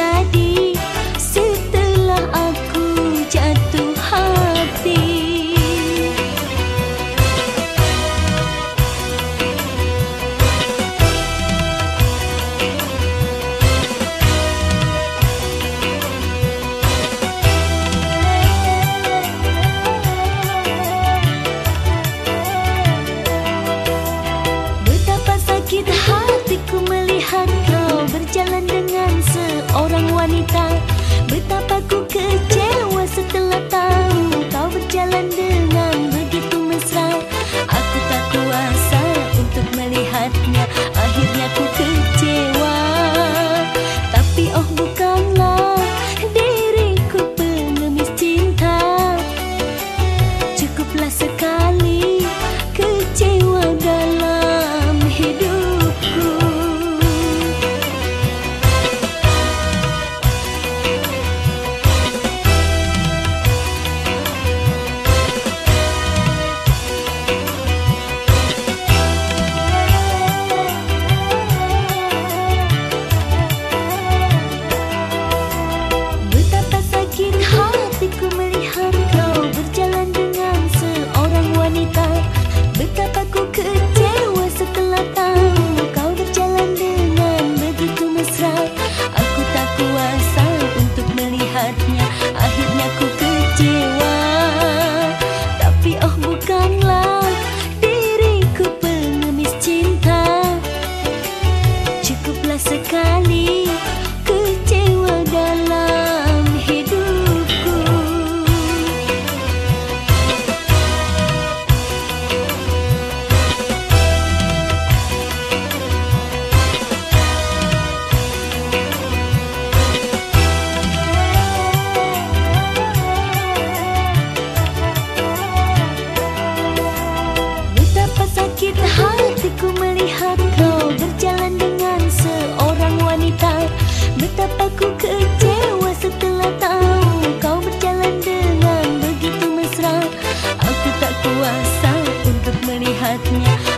jadi. Setelah aku jadi saatnya